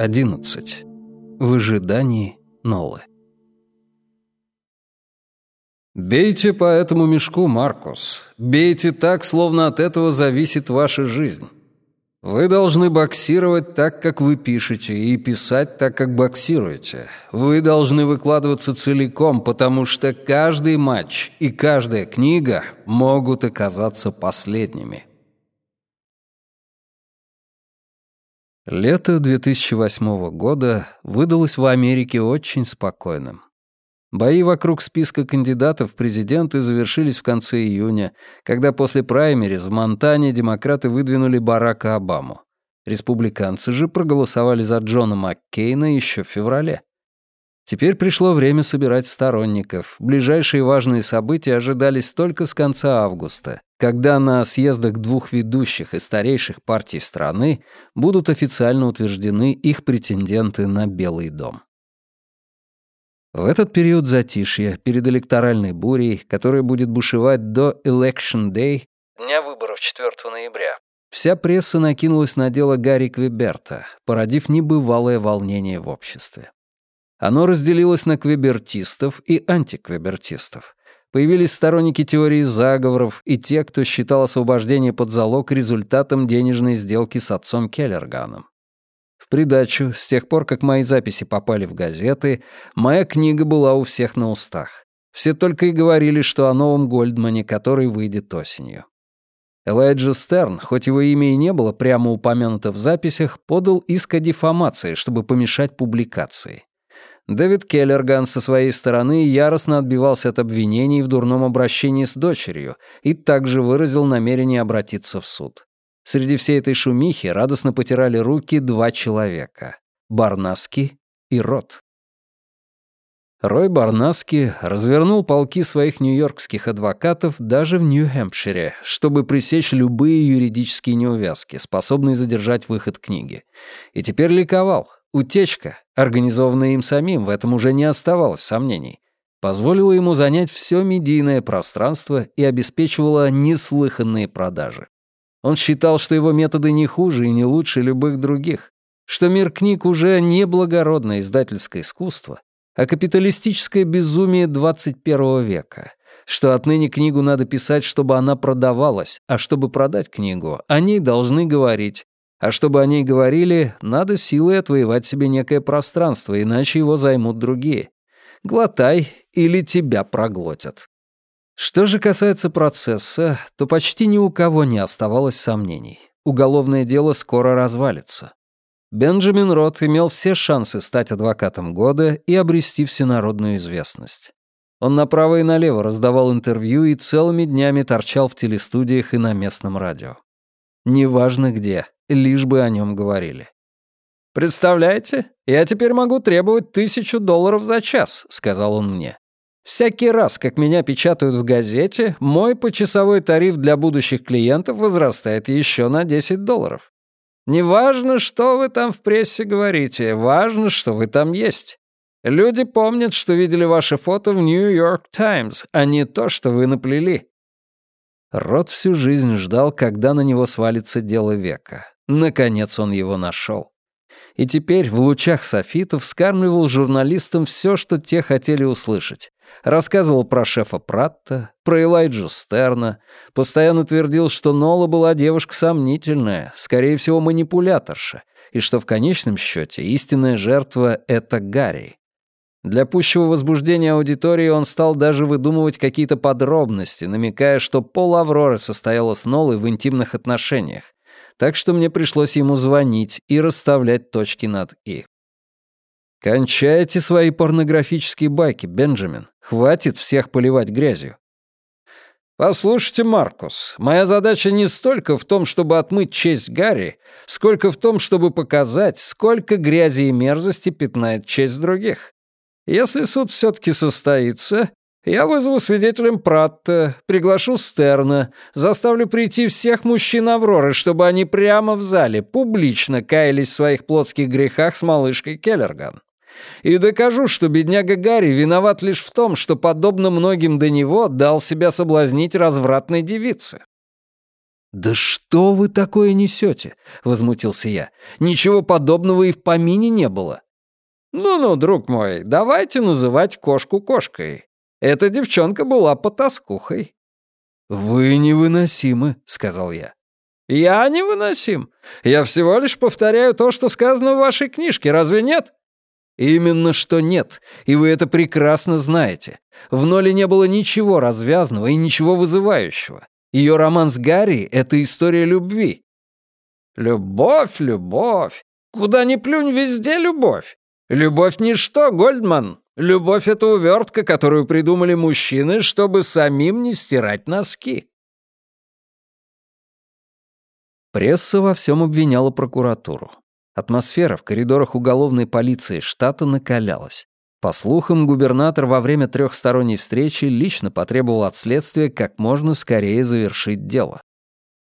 11. В ожидании Нолы. Бейте по этому мешку, Маркус. Бейте так, словно от этого зависит ваша жизнь. Вы должны боксировать так, как вы пишете, и писать так, как боксируете. Вы должны выкладываться целиком, потому что каждый матч и каждая книга могут оказаться последними. Лето 2008 года выдалось в Америке очень спокойным. Бои вокруг списка кандидатов в президенты завершились в конце июня, когда после праймериз в Монтане демократы выдвинули Барака Обаму. Республиканцы же проголосовали за Джона Маккейна еще в феврале. Теперь пришло время собирать сторонников. Ближайшие важные события ожидались только с конца августа, когда на съездах двух ведущих и старейших партий страны будут официально утверждены их претенденты на Белый дом. В этот период затишья, перед электоральной бурей, которая будет бушевать до Election Day, дня выборов 4 ноября, вся пресса накинулась на дело Гарри Квеберта, породив небывалое волнение в обществе. Оно разделилось на квебертистов и антиквебертистов. Появились сторонники теории заговоров и те, кто считал освобождение под залог результатом денежной сделки с отцом Келлерганом. В придачу, с тех пор, как мои записи попали в газеты, моя книга была у всех на устах. Все только и говорили, что о новом Гольдмане, который выйдет осенью. Элайджа Стерн, хоть его имя и не было прямо упомянуто в записях, подал иск о дефамации, чтобы помешать публикации. Дэвид Келлерган со своей стороны яростно отбивался от обвинений в дурном обращении с дочерью и также выразил намерение обратиться в суд. Среди всей этой шумихи радостно потирали руки два человека — Барнаски и Рот. Рой Барнаски развернул полки своих нью-йоркских адвокатов даже в Нью-Хэмпшире, чтобы пресечь любые юридические неувязки, способные задержать выход книги. И теперь ликовал. Утечка, организованная им самим, в этом уже не оставалось сомнений, позволила ему занять все медийное пространство и обеспечивала неслыханные продажи. Он считал, что его методы не хуже и не лучше любых других, что мир книг уже не благородное издательское искусство, а капиталистическое безумие 21 века, что отныне книгу надо писать, чтобы она продавалась, а чтобы продать книгу, о ней должны говорить, а чтобы о ней говорили, надо силой отвоевать себе некое пространство, иначе его займут другие. Глотай, или тебя проглотят. Что же касается процесса, то почти ни у кого не оставалось сомнений. Уголовное дело скоро развалится. Бенджамин Рот имел все шансы стать адвокатом года и обрести всенародную известность. Он направо и налево раздавал интервью и целыми днями торчал в телестудиях и на местном радио. Неважно где, лишь бы о нем говорили. «Представляете, я теперь могу требовать тысячу долларов за час», — сказал он мне. «Всякий раз, как меня печатают в газете, мой почасовой тариф для будущих клиентов возрастает еще на 10 долларов. Неважно, что вы там в прессе говорите, важно, что вы там есть. Люди помнят, что видели ваше фото в Нью-Йорк Таймс, а не то, что вы наплели». Рот всю жизнь ждал, когда на него свалится дело века. Наконец он его нашел. И теперь в лучах софитов скармливал журналистам все, что те хотели услышать. Рассказывал про шефа Пратта, про Элайджу Стерна, постоянно твердил, что Нола была девушка сомнительная, скорее всего, манипуляторша, и что в конечном счете истинная жертва — это Гарри. Для пущего возбуждения аудитории он стал даже выдумывать какие-то подробности, намекая, что Пол Авроры состояла с Нолой в интимных отношениях, так что мне пришлось ему звонить и расставлять точки над «и». «Кончайте свои порнографические байки, Бенджамин. Хватит всех поливать грязью». «Послушайте, Маркус, моя задача не столько в том, чтобы отмыть честь Гарри, сколько в том, чтобы показать, сколько грязи и мерзости пятнает честь других. Если суд все-таки состоится, я вызову свидетелем Пратта, приглашу Стерна, заставлю прийти всех мужчин Авроры, чтобы они прямо в зале публично каялись в своих плотских грехах с малышкой Келлерган. И докажу, что бедняга Гарри виноват лишь в том, что, подобно многим до него, дал себя соблазнить развратной девице. «Да что вы такое несете?» — возмутился я. «Ничего подобного и в помине не было». «Ну-ну, друг мой, давайте называть кошку кошкой. Эта девчонка была потаскухой». «Вы невыносимы», — сказал я. «Я невыносим. Я всего лишь повторяю то, что сказано в вашей книжке, разве нет?» «Именно что нет, и вы это прекрасно знаете. В Ноле не было ничего развязного и ничего вызывающего. Ее роман с Гарри — это история любви». «Любовь, любовь. Куда ни плюнь, везде любовь. Любовь — ничто, Гольдман. Любовь — это увертка, которую придумали мужчины, чтобы самим не стирать носки». Пресса во всем обвиняла прокуратуру. Атмосфера в коридорах уголовной полиции штата накалялась. По слухам, губернатор во время трехсторонней встречи лично потребовал от следствия как можно скорее завершить дело.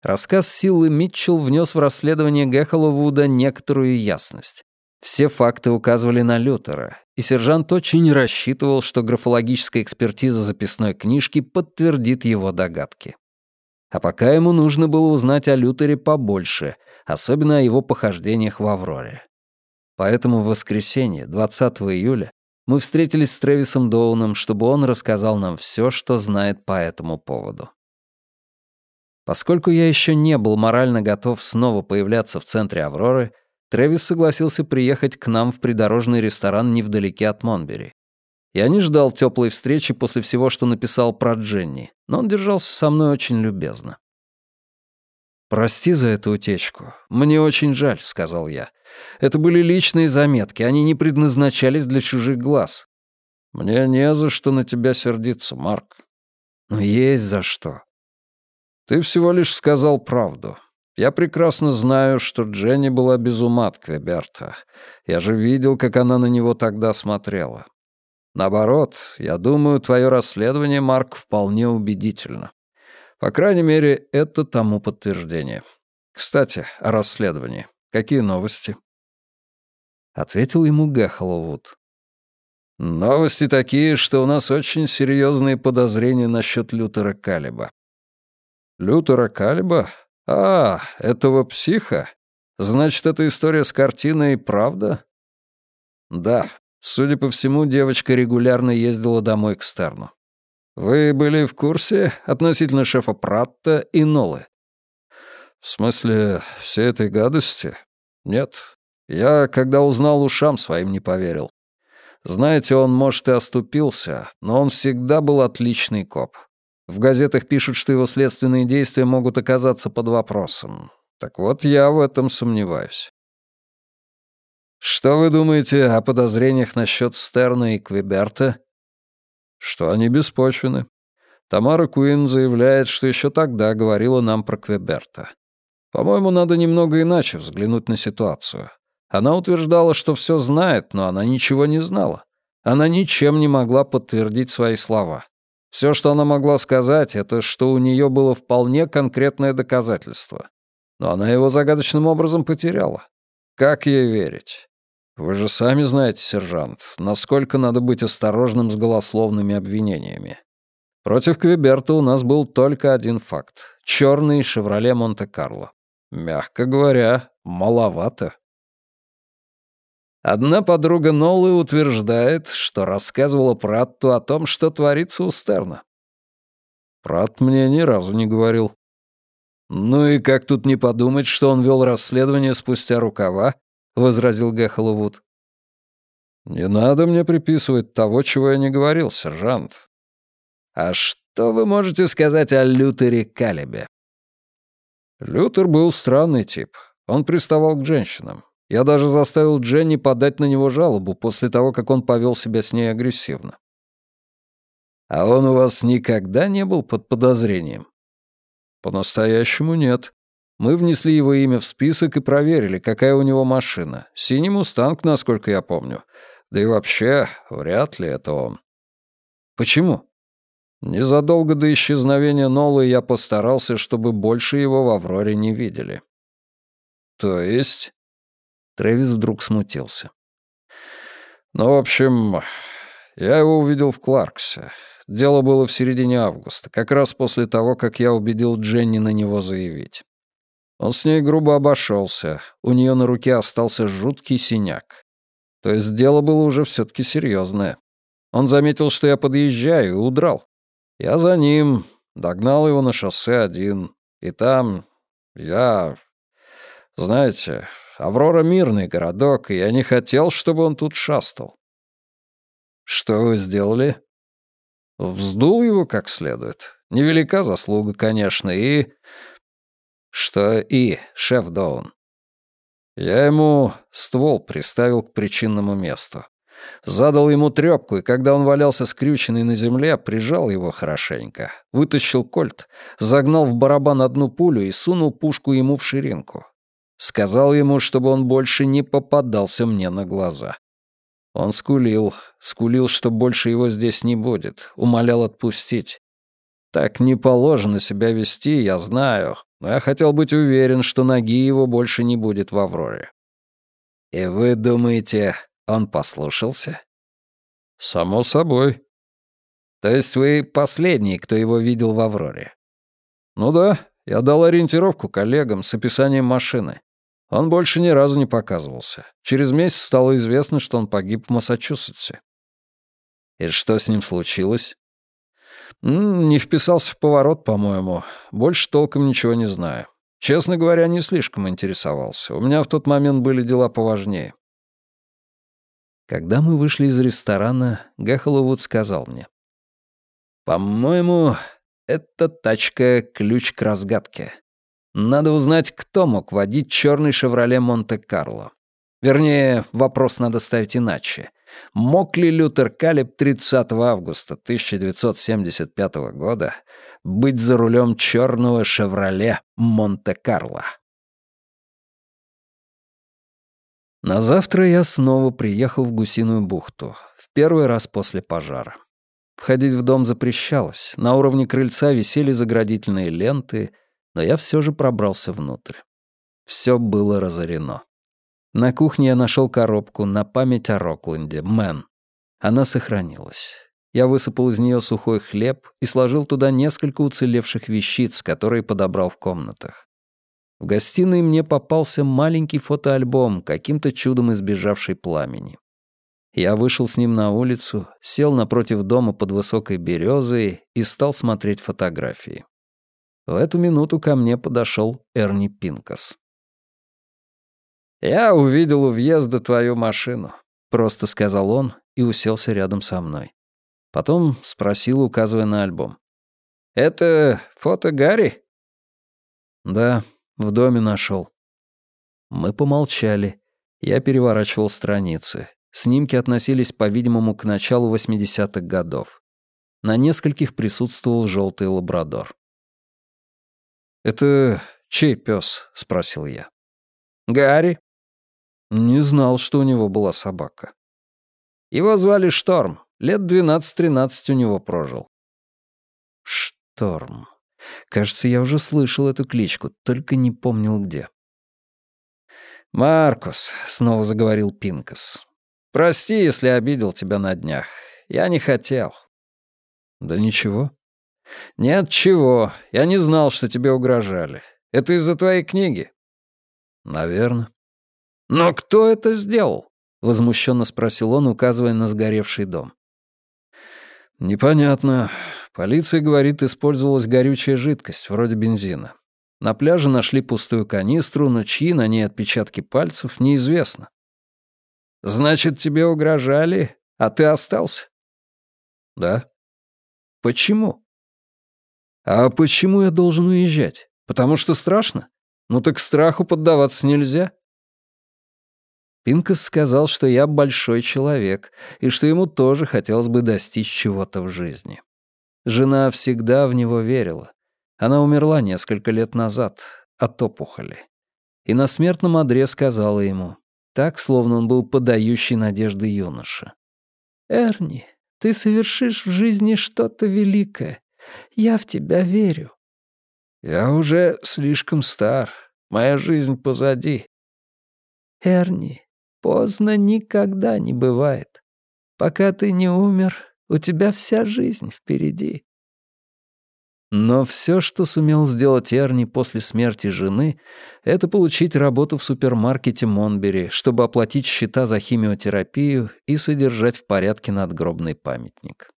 Рассказ Силы Митчелл внес в расследование Гэхола Вуда некоторую ясность. Все факты указывали на Лютера, и сержант очень рассчитывал, что графологическая экспертиза записной книжки подтвердит его догадки. А пока ему нужно было узнать о Лютере побольше, особенно о его похождениях в Авроре. Поэтому в воскресенье, 20 июля, мы встретились с Трэвисом Доуном, чтобы он рассказал нам все, что знает по этому поводу. Поскольку я еще не был морально готов снова появляться в центре Авроры, Трэвис согласился приехать к нам в придорожный ресторан невдалеке от Монбери. Я не ждал теплой встречи после всего, что написал про Дженни, но он держался со мной очень любезно. «Прости за эту утечку. Мне очень жаль», — сказал я. «Это были личные заметки, они не предназначались для чужих глаз». «Мне не за что на тебя сердиться, Марк». «Но есть за что». «Ты всего лишь сказал правду. Я прекрасно знаю, что Дженни была без ума от Квеберта. Я же видел, как она на него тогда смотрела. Наоборот, я думаю, твое расследование, Марк, вполне убедительно. По крайней мере, это тому подтверждение. Кстати, о расследовании. Какие новости?» Ответил ему Гэхоловуд. «Новости такие, что у нас очень серьезные подозрения насчет Лютера Калиба». «Лютера Калиба? А, этого психа? Значит, эта история с картиной правда?» «Да. Судя по всему, девочка регулярно ездила домой к Стерну. Вы были в курсе относительно шефа Пратта и Нолы? В смысле, всей этой гадости? Нет. Я, когда узнал, ушам своим не поверил. Знаете, он, может, и оступился, но он всегда был отличный коп. В газетах пишут, что его следственные действия могут оказаться под вопросом. Так вот, я в этом сомневаюсь. Что вы думаете о подозрениях насчет Стерна и Квеберта? что они беспочвены. Тамара Куин заявляет, что еще тогда говорила нам про Квеберта. По-моему, надо немного иначе взглянуть на ситуацию. Она утверждала, что все знает, но она ничего не знала. Она ничем не могла подтвердить свои слова. Все, что она могла сказать, это что у нее было вполне конкретное доказательство. Но она его загадочным образом потеряла. Как ей верить? Вы же сами знаете, сержант, насколько надо быть осторожным с голословными обвинениями. Против Квеберта у нас был только один факт — черный «Шевроле Монте-Карло». Мягко говоря, маловато. Одна подруга Нолы утверждает, что рассказывала Пратту о том, что творится у Стерна. Пратт мне ни разу не говорил. Ну и как тут не подумать, что он вел расследование спустя рукава — возразил Гэхоловуд. «Не надо мне приписывать того, чего я не говорил, сержант». «А что вы можете сказать о Лютере Калибе?» Лютер был странный тип. Он приставал к женщинам. Я даже заставил Дженни подать на него жалобу после того, как он повел себя с ней агрессивно. «А он у вас никогда не был под подозрением?» «По-настоящему нет. Мы внесли его имя в список и проверили, какая у него машина. Синий «Мустанг», насколько я помню. Да и вообще, вряд ли это он. Почему? Незадолго до исчезновения Нолы я постарался, чтобы больше его в Авроре не видели. То есть? Трэвис вдруг смутился. Ну, в общем, Я его увидел в Кларксе. Дело было в середине августа, как раз после того, как я убедил Дженни на него заявить. Он с ней грубо обошелся, у нее на руке остался жуткий синяк. То есть дело было уже все-таки серьезное. Он заметил, что я подъезжаю, и удрал. Я за ним, догнал его на шоссе один, и там я... Знаете, Аврора — мирный городок, и я не хотел, чтобы он тут шастал. Что вы сделали? Вздул его как следует. Невелика заслуга, конечно, и... Что и, шеф Доун? Я ему ствол приставил к причинному месту. Задал ему трёпку, и когда он валялся скрюченный на земле, прижал его хорошенько, вытащил кольт, загнал в барабан одну пулю и сунул пушку ему в ширинку. Сказал ему, чтобы он больше не попадался мне на глаза. Он скулил, скулил, что больше его здесь не будет, умолял отпустить. Так не положено себя вести, я знаю, но я хотел быть уверен, что ноги его больше не будет в Авроре. И вы думаете, он послушался? Само собой. То есть вы последний, кто его видел в Авроре? Ну да, я дал ориентировку коллегам с описанием машины. Он больше ни разу не показывался. Через месяц стало известно, что он погиб в Массачусетсе. И что с ним случилось? Не вписался в поворот, по-моему. Больше толком ничего не знаю. Честно говоря, не слишком интересовался. У меня в тот момент были дела поважнее. Когда мы вышли из ресторана, Гахоловуд сказал мне. «По-моему, эта тачка — ключ к разгадке. Надо узнать, кто мог водить черный «Шевроле Монте-Карло». Вернее, вопрос надо ставить иначе. Мог ли Лютер Калиб 30 августа 1975 года быть за рулем черного «Шевроле Монте-Карло»? На завтра я снова приехал в Гусиную бухту, в первый раз после пожара. Входить в дом запрещалось, на уровне крыльца висели заградительные ленты — но я все же пробрался внутрь. Все было разорено. На кухне я нашел коробку на память о Рокленде, Мэн. Она сохранилась. Я высыпал из нее сухой хлеб и сложил туда несколько уцелевших вещиц, которые подобрал в комнатах. В гостиной мне попался маленький фотоальбом, каким-то чудом избежавший пламени. Я вышел с ним на улицу, сел напротив дома под высокой березой и стал смотреть фотографии. В эту минуту ко мне подошел Эрни Пинкас. «Я увидел у въезда твою машину», — просто сказал он и уселся рядом со мной. Потом спросил, указывая на альбом. «Это фото Гарри?» «Да, в доме нашел. Мы помолчали. Я переворачивал страницы. Снимки относились, по-видимому, к началу 80-х годов. На нескольких присутствовал желтый лабрадор. «Это чей пес?» — спросил я. «Гарри». Не знал, что у него была собака. Его звали Шторм. Лет двенадцать-тринадцать у него прожил. Шторм. Кажется, я уже слышал эту кличку, только не помнил где. «Маркус», — снова заговорил Пинкас, — «прости, если обидел тебя на днях. Я не хотел». «Да ничего. «Нет, чего. Я не знал, что тебе угрожали. Это из-за твоей книги?» «Наверное». «Но кто это сделал?» — возмущенно спросил он, указывая на сгоревший дом. «Непонятно. Полиция говорит, использовалась горючая жидкость, вроде бензина. На пляже нашли пустую канистру, но чьи на ней отпечатки пальцев, неизвестно». «Значит, тебе угрожали, а ты остался?» «Да». «Почему?» А почему я должен уезжать? Потому что страшно? Ну так страху поддаваться нельзя. Пинкас сказал, что я большой человек, и что ему тоже хотелось бы достичь чего-то в жизни. Жена всегда в него верила. Она умерла несколько лет назад от опухоли. И на смертном одре сказала ему, так, словно он был подающий надежды юноша. «Эрни, ты совершишь в жизни что-то великое. Я в тебя верю». «Я уже слишком стар. Моя жизнь позади». «Эрни, поздно никогда не бывает. Пока ты не умер, у тебя вся жизнь впереди». Но все, что сумел сделать Эрни после смерти жены, это получить работу в супермаркете Монбери, чтобы оплатить счета за химиотерапию и содержать в порядке надгробный памятник.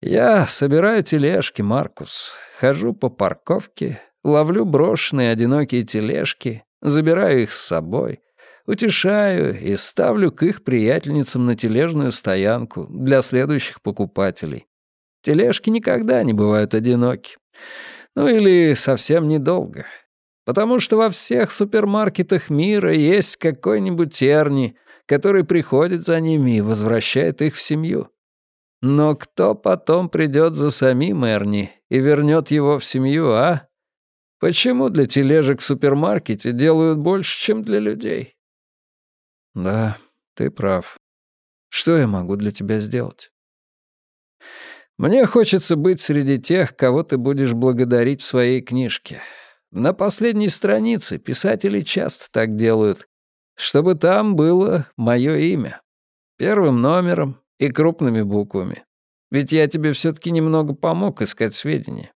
«Я собираю тележки, Маркус. Хожу по парковке, ловлю брошенные одинокие тележки, забираю их с собой, утешаю и ставлю к их приятельницам на тележную стоянку для следующих покупателей. Тележки никогда не бывают одиноки. Ну или совсем недолго. Потому что во всех супермаркетах мира есть какой-нибудь терни, который приходит за ними и возвращает их в семью. Но кто потом придет за самим Эрни и вернет его в семью, а? Почему для тележек в супермаркете делают больше, чем для людей? Да, ты прав. Что я могу для тебя сделать? Мне хочется быть среди тех, кого ты будешь благодарить в своей книжке. На последней странице писатели часто так делают, чтобы там было мое имя. Первым номером и крупными буквами. Ведь я тебе все-таки немного помог искать сведения.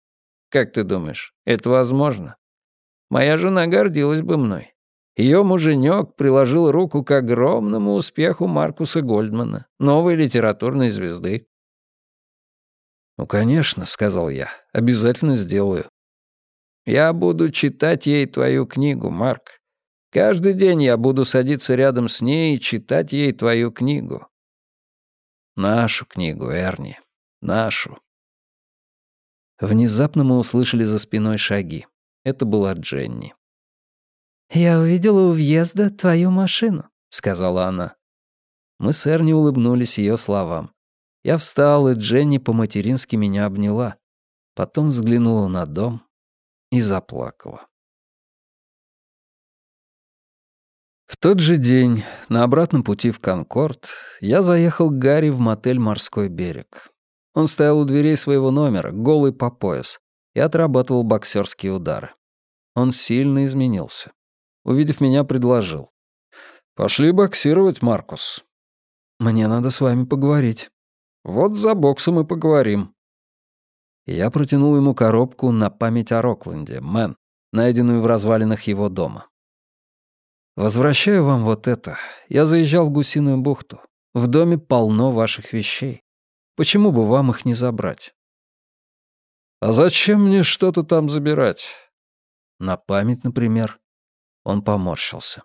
Как ты думаешь, это возможно? Моя жена гордилась бы мной. Ее муженек приложил руку к огромному успеху Маркуса Гольдмана, новой литературной звезды. «Ну, конечно», — сказал я, — «обязательно сделаю». «Я буду читать ей твою книгу, Марк. Каждый день я буду садиться рядом с ней и читать ей твою книгу». «Нашу книгу, Эрни, нашу». Внезапно мы услышали за спиной шаги. Это была Дженни. «Я увидела у въезда твою машину», — сказала она. Мы с Эрни улыбнулись ее словам. Я встал, и Дженни по-матерински меня обняла. Потом взглянула на дом и заплакала. В тот же день, на обратном пути в Конкорд, я заехал к Гарри в мотель «Морской берег». Он стоял у дверей своего номера, голый по пояс, и отрабатывал боксерские удары. Он сильно изменился. Увидев меня, предложил. «Пошли боксировать, Маркус». «Мне надо с вами поговорить». Вот за боксом и поговорим». Я протянул ему коробку на память о Рокленде, Мэн, найденную в развалинах его дома. «Возвращаю вам вот это. Я заезжал в Гусиную бухту. В доме полно ваших вещей. Почему бы вам их не забрать?» «А зачем мне что-то там забирать?» «На память, например». Он поморщился.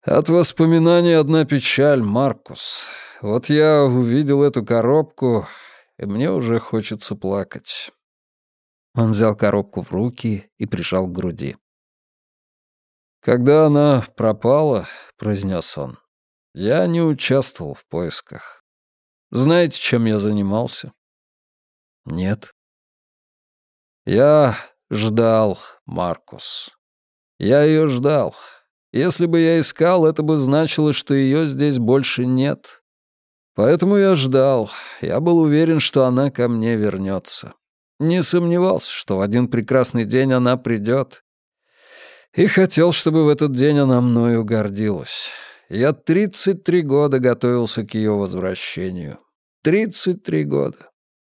«От воспоминаний одна печаль, Маркус. Вот я увидел эту коробку, и мне уже хочется плакать». Он взял коробку в руки и прижал к груди. «Когда она пропала», — произнес он, — «я не участвовал в поисках. Знаете, чем я занимался?» «Нет». «Я ждал, Маркус. Я ее ждал. Если бы я искал, это бы значило, что ее здесь больше нет. Поэтому я ждал. Я был уверен, что она ко мне вернется. Не сомневался, что в один прекрасный день она придет. И хотел, чтобы в этот день она мною гордилась. Я 33 года готовился к ее возвращению. 33 года.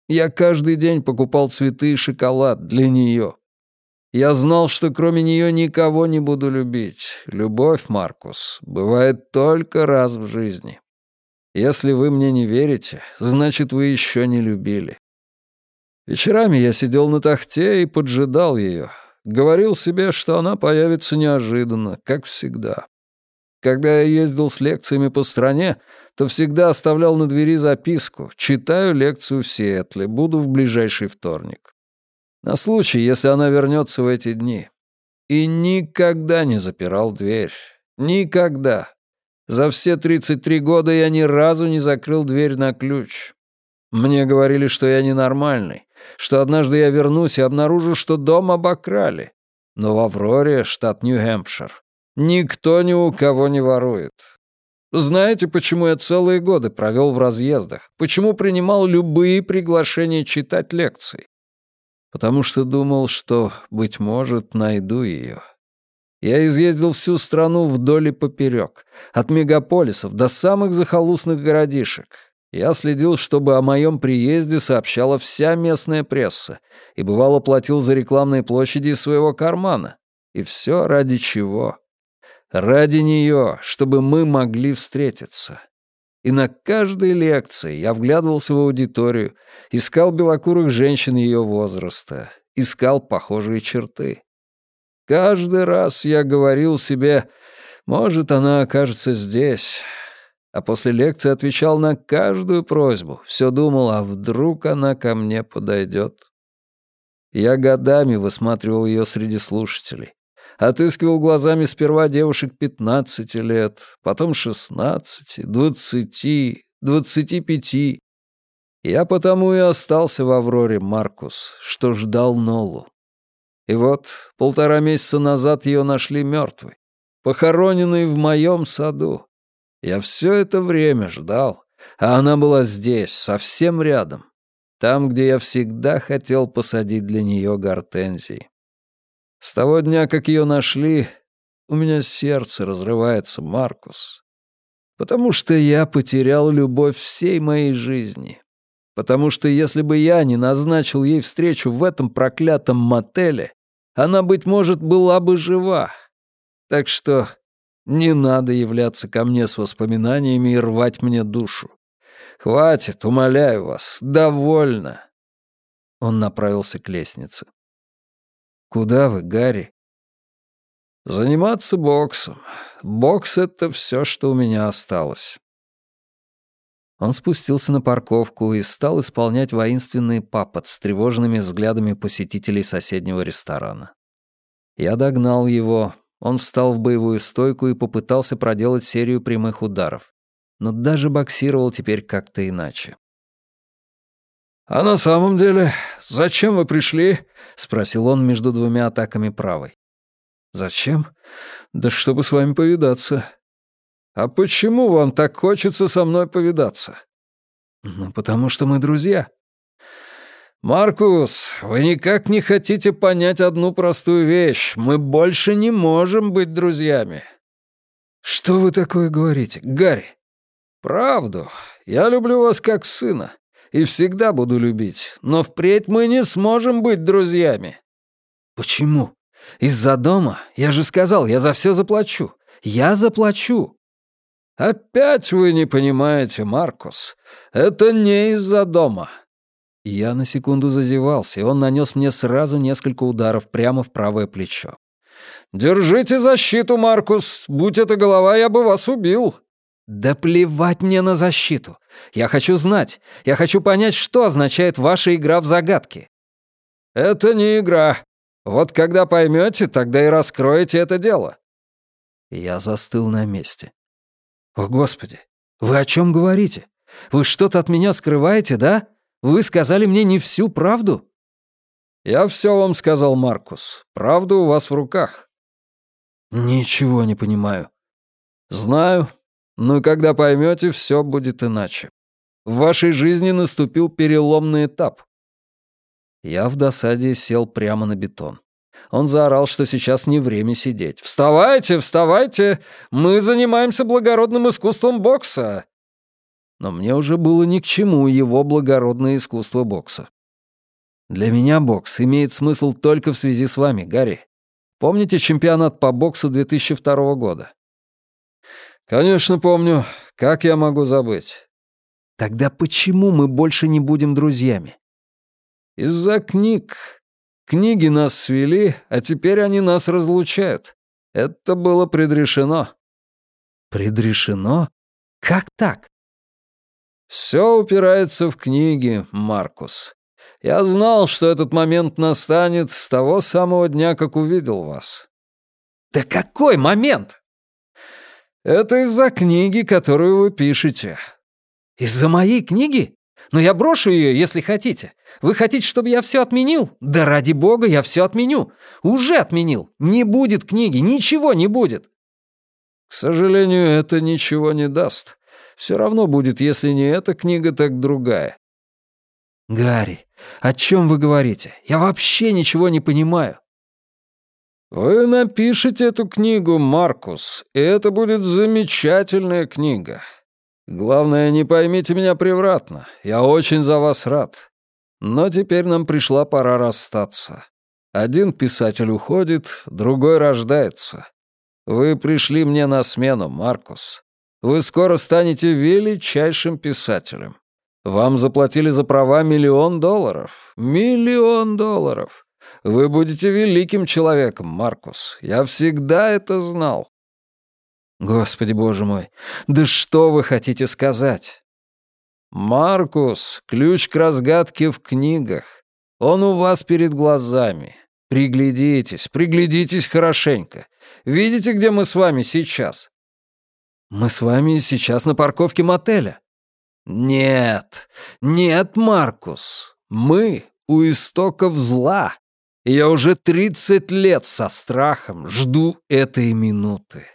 Я каждый день покупал цветы и шоколад для нее. Я знал, что кроме нее никого не буду любить. Любовь, Маркус, бывает только раз в жизни. Если вы мне не верите, значит, вы еще не любили. Вечерами я сидел на тахте и поджидал ее. Говорил себе, что она появится неожиданно, как всегда. Когда я ездил с лекциями по стране, то всегда оставлял на двери записку «Читаю лекцию в Сиэтле, буду в ближайший вторник». На случай, если она вернется в эти дни. И никогда не запирал дверь. Никогда. За все 33 года я ни разу не закрыл дверь на ключ. Мне говорили, что я ненормальный, что однажды я вернусь и обнаружу, что дом обокрали. Но в Авроре, штат Нью-Хэмпшир, никто ни у кого не ворует. Знаете, почему я целые годы провел в разъездах? Почему принимал любые приглашения читать лекции? Потому что думал, что, быть может, найду ее. Я изъездил всю страну вдоль и поперек, от мегаполисов до самых захолустных городишек. Я следил, чтобы о моем приезде сообщала вся местная пресса, и бывало платил за рекламные площади из своего кармана. И все ради чего? Ради нее, чтобы мы могли встретиться. И на каждой лекции я вглядывался в аудиторию, искал белокурых женщин ее возраста, искал похожие черты. Каждый раз я говорил себе, может, она окажется здесь. А после лекции отвечал на каждую просьбу, все думал, а вдруг она ко мне подойдет. Я годами высматривал ее среди слушателей. Отыскивал глазами сперва девушек 15 лет, потом 16, 20, 25. Я потому и остался в Авроре, Маркус, что ждал Нолу. И вот полтора месяца назад ее нашли мертвой, похороненной в моем саду. Я все это время ждал, а она была здесь, совсем рядом, там, где я всегда хотел посадить для нее гортензии. С того дня, как ее нашли, у меня сердце разрывается, Маркус. Потому что я потерял любовь всей моей жизни. Потому что если бы я не назначил ей встречу в этом проклятом мотеле, она, быть может, была бы жива. Так что не надо являться ко мне с воспоминаниями и рвать мне душу. Хватит, умоляю вас, довольно. Он направился к лестнице. Куда вы, Гарри? Заниматься боксом. Бокс — это все, что у меня осталось. Он спустился на парковку и стал исполнять воинственный папот с тревожными взглядами посетителей соседнего ресторана. Я догнал его, он встал в боевую стойку и попытался проделать серию прямых ударов, но даже боксировал теперь как-то иначе. «А на самом деле, зачем вы пришли?» — спросил он между двумя атаками правой. «Зачем? Да чтобы с вами повидаться. «А почему вам так хочется со мной повидаться?» «Ну, потому что мы друзья». «Маркус, вы никак не хотите понять одну простую вещь. Мы больше не можем быть друзьями». «Что вы такое говорите, Гарри?» «Правду. Я люблю вас как сына. И всегда буду любить. Но впредь мы не сможем быть друзьями». «Почему? Из-за дома? Я же сказал, я за все заплачу. Я заплачу». «Опять вы не понимаете, Маркус. Это не из-за дома». Я на секунду зазевался, и он нанес мне сразу несколько ударов прямо в правое плечо. «Держите защиту, Маркус. Будь это голова, я бы вас убил». «Да плевать мне на защиту. Я хочу знать. Я хочу понять, что означает ваша игра в загадки». «Это не игра. Вот когда поймете, тогда и раскроете это дело». Я застыл на месте. «О, Господи! Вы о чем говорите? Вы что-то от меня скрываете, да? Вы сказали мне не всю правду?» «Я все вам сказал, Маркус. Правда у вас в руках». «Ничего не понимаю». «Знаю. Но когда поймете, все будет иначе. В вашей жизни наступил переломный этап». Я в досаде сел прямо на бетон. Он заорал, что сейчас не время сидеть. «Вставайте, вставайте! Мы занимаемся благородным искусством бокса!» Но мне уже было ни к чему его благородное искусство бокса. Для меня бокс имеет смысл только в связи с вами, Гарри. Помните чемпионат по боксу 2002 года? Конечно, помню. Как я могу забыть? Тогда почему мы больше не будем друзьями? Из-за книг. Книги нас свели, а теперь они нас разлучают. Это было предрешено». «Предрешено? Как так?» «Все упирается в книги, Маркус. Я знал, что этот момент настанет с того самого дня, как увидел вас». «Да какой момент?» «Это из-за книги, которую вы пишете». «Из-за моей книги? Но я брошу ее, если хотите. Вы хотите, чтобы я все отменил? Да ради бога, я все отменю. Уже отменил. Не будет книги, ничего не будет. К сожалению, это ничего не даст. Все равно будет, если не эта книга, так другая. Гарри, о чем вы говорите? Я вообще ничего не понимаю. «Вы напишете эту книгу, Маркус, и это будет замечательная книга. Главное, не поймите меня превратно. Я очень за вас рад. Но теперь нам пришла пора расстаться. Один писатель уходит, другой рождается. Вы пришли мне на смену, Маркус. Вы скоро станете величайшим писателем. Вам заплатили за права миллион долларов. Миллион долларов. Вы будете великим человеком, Маркус. Я всегда это знал. Господи боже мой, да что вы хотите сказать? Маркус, ключ к разгадке в книгах. Он у вас перед глазами. Приглядитесь, приглядитесь хорошенько. Видите, где мы с вами сейчас? Мы с вами сейчас на парковке мотеля. Нет, нет, Маркус. Мы у истоков зла. я уже 30 лет со страхом жду этой минуты.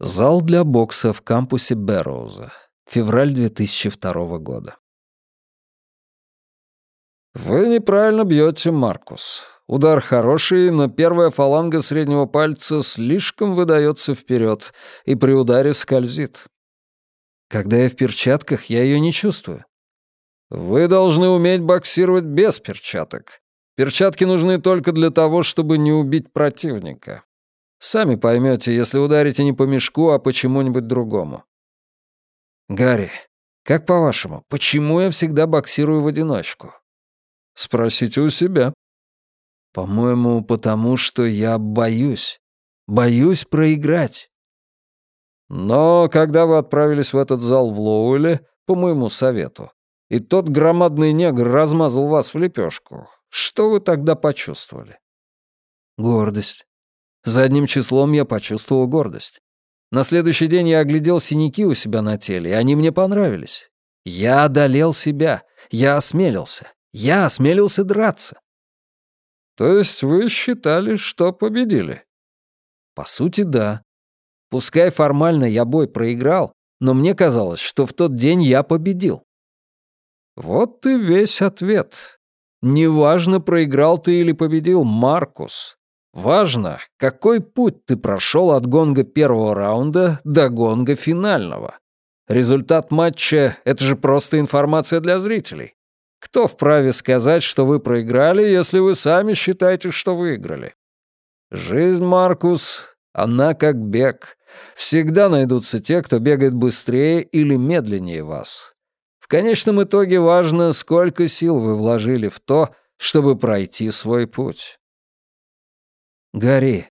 Зал для бокса в кампусе Бэрроуза. Февраль 2002 года. «Вы неправильно бьете, Маркус. Удар хороший, но первая фаланга среднего пальца слишком выдается вперед и при ударе скользит. Когда я в перчатках, я ее не чувствую. Вы должны уметь боксировать без перчаток. Перчатки нужны только для того, чтобы не убить противника. Сами поймете, если ударите не по мешку, а по чему-нибудь другому. Гарри, как по-вашему, почему я всегда боксирую в одиночку? Спросите у себя. По-моему, потому что я боюсь. Боюсь проиграть. Но когда вы отправились в этот зал в Лоуэле, по моему совету, и тот громадный негр размазал вас в лепешку, что вы тогда почувствовали? Гордость. Задним числом я почувствовал гордость. На следующий день я оглядел синяки у себя на теле, и они мне понравились. Я одолел себя, я осмелился, я осмелился драться. То есть вы считали, что победили? По сути, да. Пускай формально я бой проиграл, но мне казалось, что в тот день я победил. Вот и весь ответ. Неважно, проиграл ты или победил, Маркус. Важно, какой путь ты прошел от гонга первого раунда до гонга финального. Результат матча — это же просто информация для зрителей. Кто вправе сказать, что вы проиграли, если вы сами считаете, что выиграли? Жизнь, Маркус, она как бег. Всегда найдутся те, кто бегает быстрее или медленнее вас. В конечном итоге важно, сколько сил вы вложили в то, чтобы пройти свой путь. «Гарри,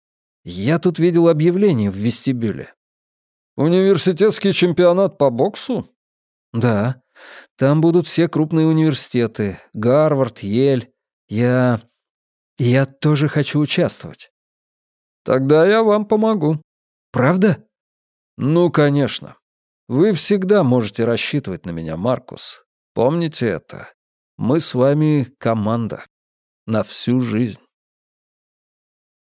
я тут видел объявление в вестибюле». «Университетский чемпионат по боксу?» «Да. Там будут все крупные университеты. Гарвард, Ель. Я... я тоже хочу участвовать». «Тогда я вам помогу». «Правда?» «Ну, конечно. Вы всегда можете рассчитывать на меня, Маркус. Помните это. Мы с вами команда. На всю жизнь».